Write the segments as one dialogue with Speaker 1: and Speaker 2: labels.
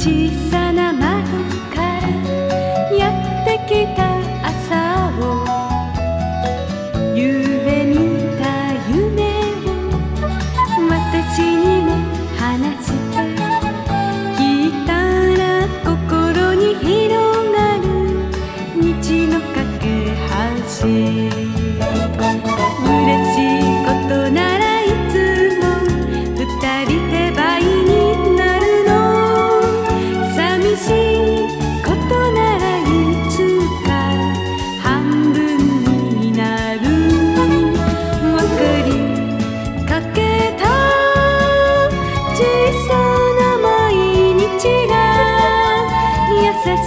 Speaker 1: 小さな窓からやってきた朝を。夢見た夢を私にも話し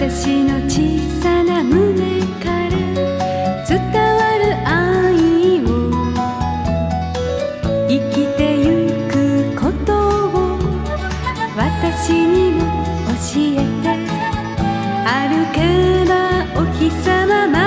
Speaker 1: 私の小さな胸から伝わる愛を。生きてゆくことを。私にも教えて。歩けばお日様まで